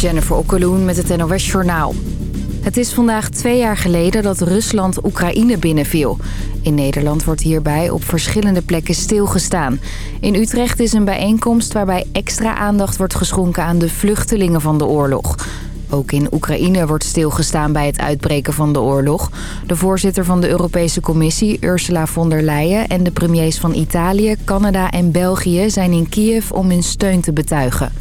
Jennifer Okkeloen met het NOS Journaal. Het is vandaag twee jaar geleden dat Rusland Oekraïne binnenviel. In Nederland wordt hierbij op verschillende plekken stilgestaan. In Utrecht is een bijeenkomst waarbij extra aandacht wordt geschonken aan de vluchtelingen van de oorlog. Ook in Oekraïne wordt stilgestaan bij het uitbreken van de oorlog. De voorzitter van de Europese Commissie, Ursula von der Leyen... en de premiers van Italië, Canada en België zijn in Kiev om hun steun te betuigen.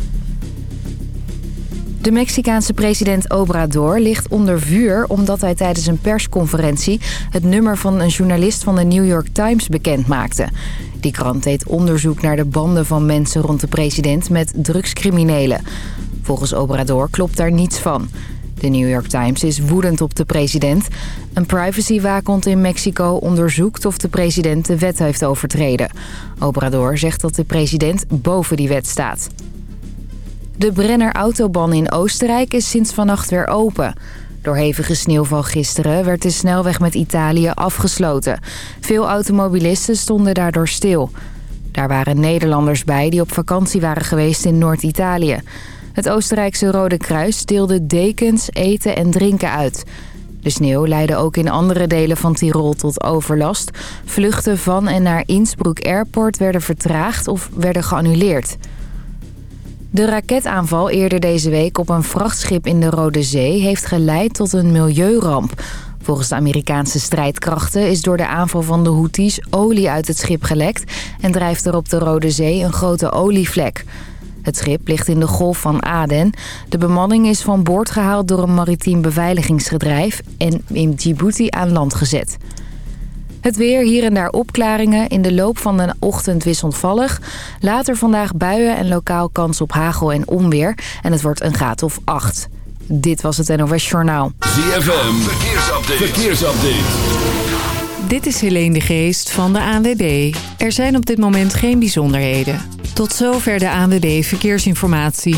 De Mexicaanse president Obrador ligt onder vuur omdat hij tijdens een persconferentie het nummer van een journalist van de New York Times bekend maakte. Die krant deed onderzoek naar de banden van mensen rond de president met drugscriminelen. Volgens Obrador klopt daar niets van. De New York Times is woedend op de president. Een privacywaakhond in Mexico onderzoekt of de president de wet heeft overtreden. Obrador zegt dat de president boven die wet staat. De Brenner Autobahn in Oostenrijk is sinds vannacht weer open. Door hevige sneeuwval gisteren werd de snelweg met Italië afgesloten. Veel automobilisten stonden daardoor stil. Daar waren Nederlanders bij die op vakantie waren geweest in Noord-Italië. Het Oostenrijkse Rode Kruis deelde dekens, eten en drinken uit. De sneeuw leidde ook in andere delen van Tirol tot overlast. Vluchten van en naar Innsbruck Airport werden vertraagd of werden geannuleerd. De raketaanval eerder deze week op een vrachtschip in de Rode Zee... heeft geleid tot een milieuramp. Volgens de Amerikaanse strijdkrachten is door de aanval van de Houthis olie uit het schip gelekt... en drijft er op de Rode Zee een grote olievlek. Het schip ligt in de golf van Aden. De bemanning is van boord gehaald door een maritiem beveiligingsbedrijf... en in Djibouti aan land gezet. Het weer, hier en daar opklaringen. In de loop van de ochtend wisselvallig. Later vandaag buien en lokaal kans op hagel en onweer. En het wordt een graad of 8. Dit was het NOS Journaal. ZFM, verkeersupdate. verkeersupdate. Dit is Helene de Geest van de ANWB. Er zijn op dit moment geen bijzonderheden. Tot zover de ANWB Verkeersinformatie.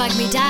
like me dad.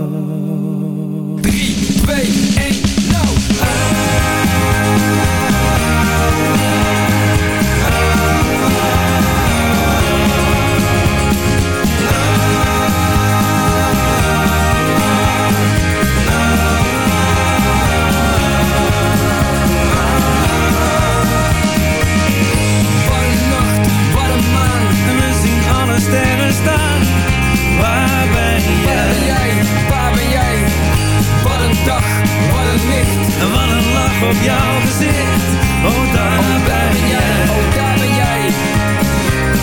En wat een lach op jouw gezicht. Oh, daar Oh, ben jij, oh, daar ben jij.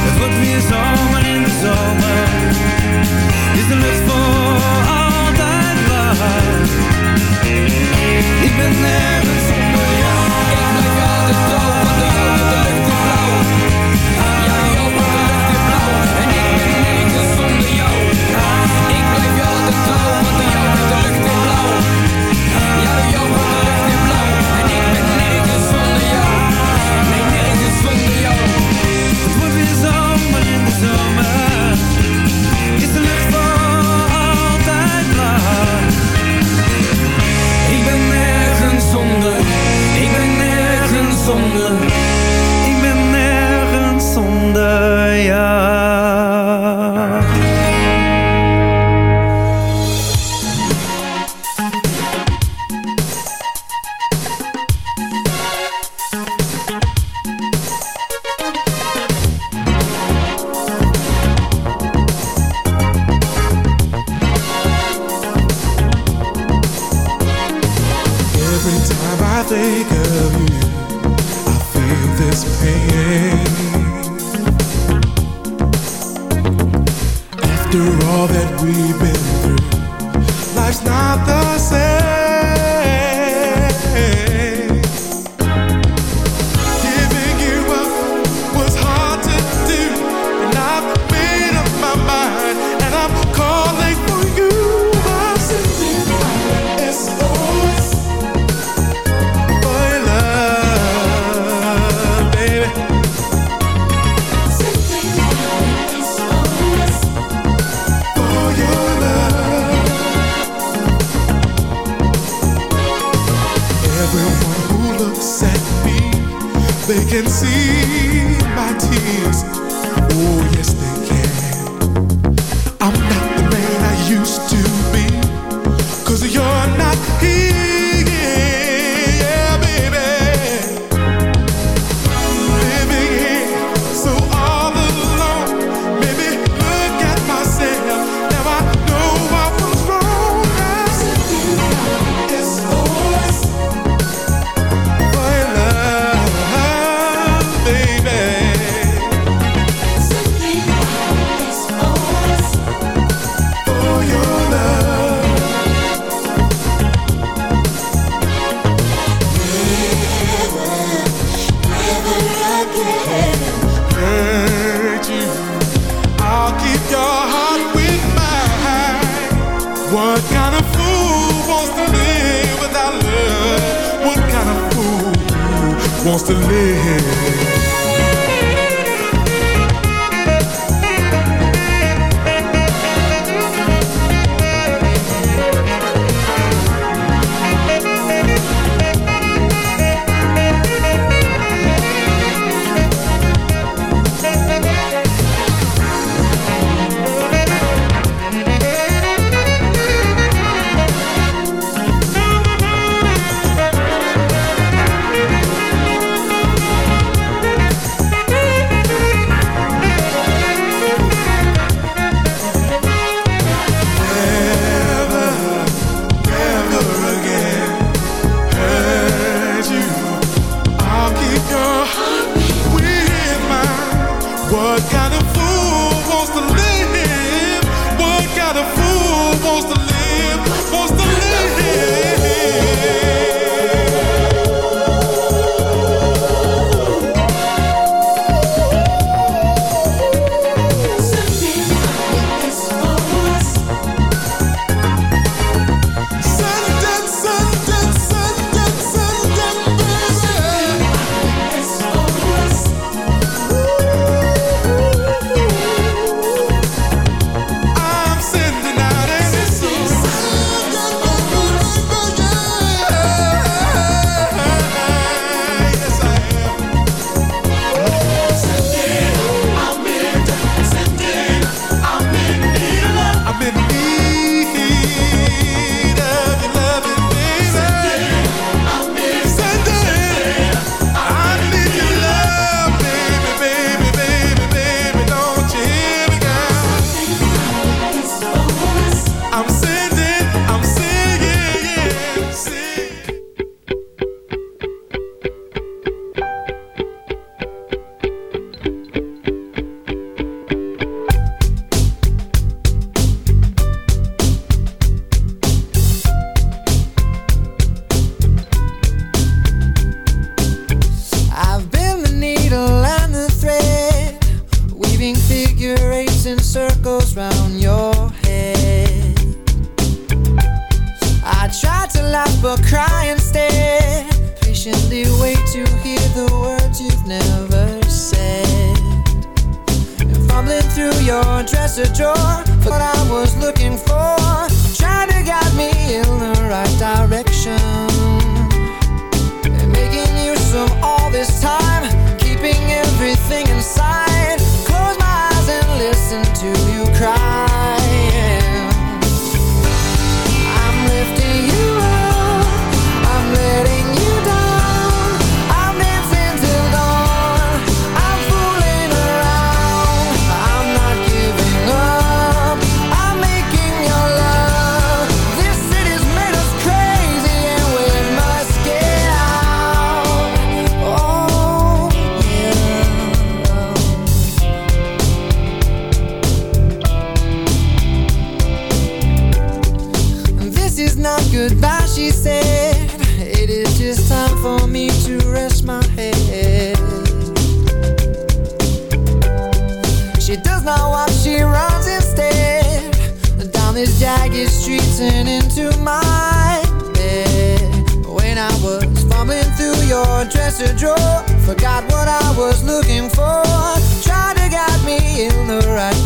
Het wordt weer zomer in de zomer. Is de lucht voor altijd blauw. Ik ben nergens zonder jou. Ik blijf altijd trouw, zonder. Ik ben nergens zonder jou. Every this pain. After all that we've been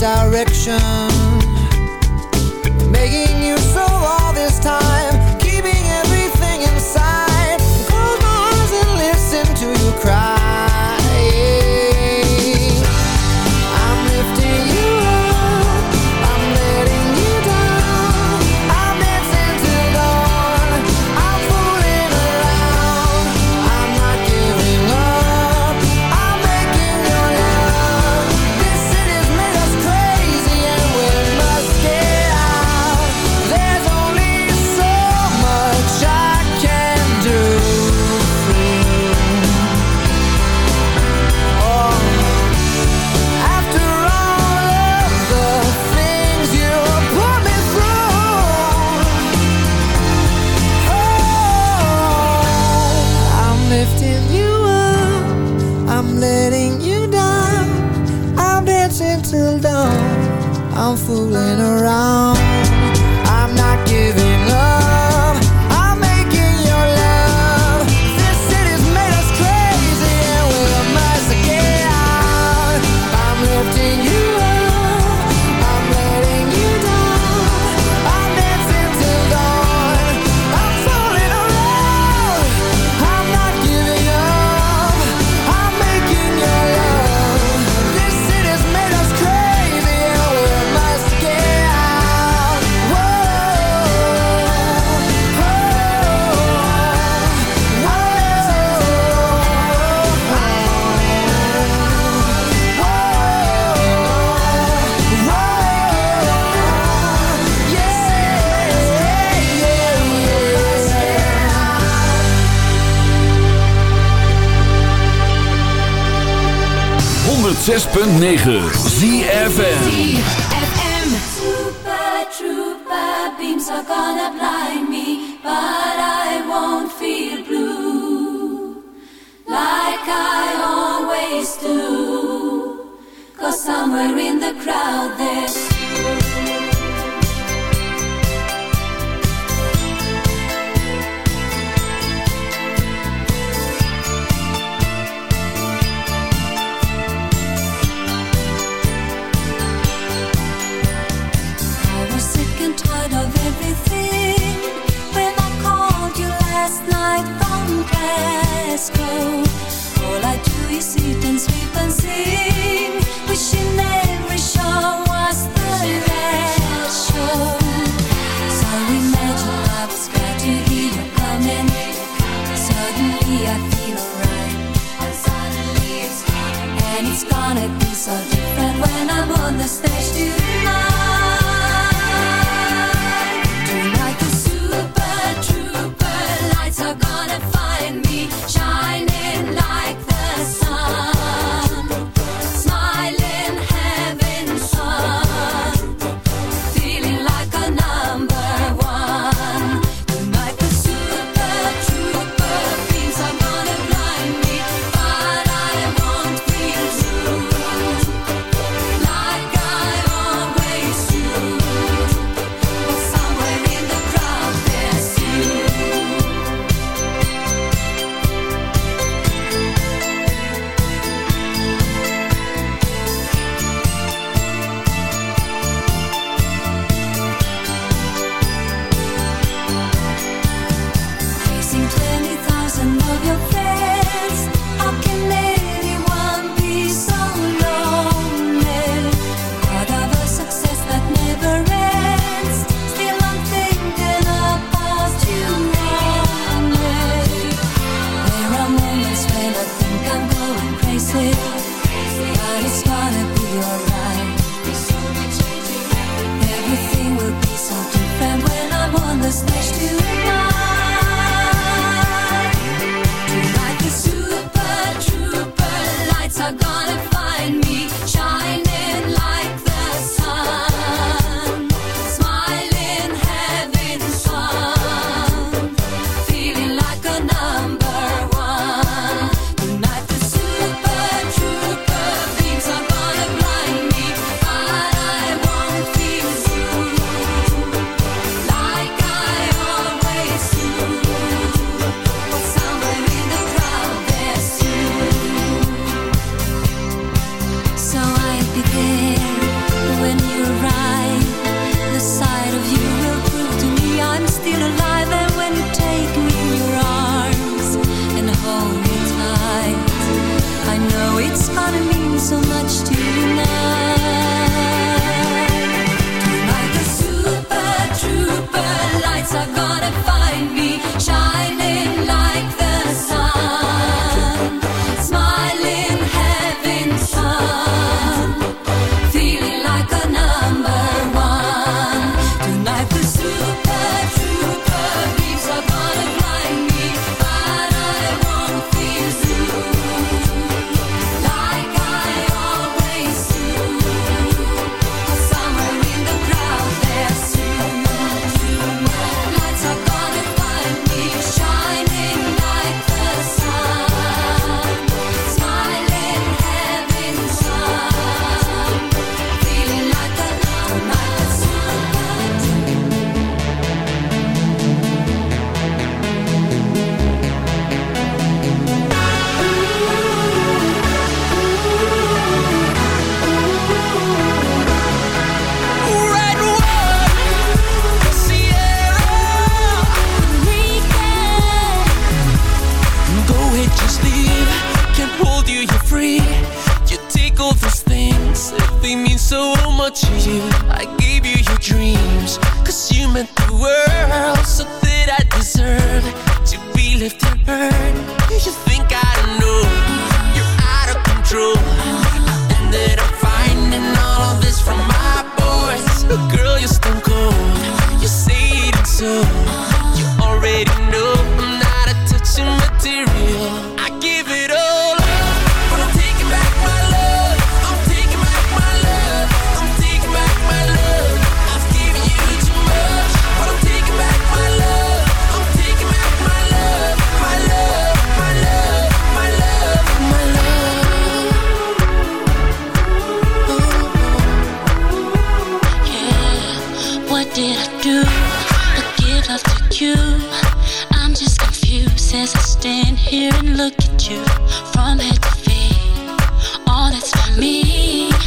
direction. 6.9 ZFM ZFM Super trooper beams are gonna blind me But I won't feel blue Like I always do. Cause somewhere in the crowd there's status quo All I do is sit and sleep and sing Wishing every show was the last show. So imagine I was glad to hear you coming. Suddenly I feel alright And suddenly it's coming And it's gonna be so different when I'm on the stage tonight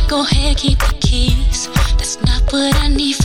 Go ahead, keep the keys. That's not what I need.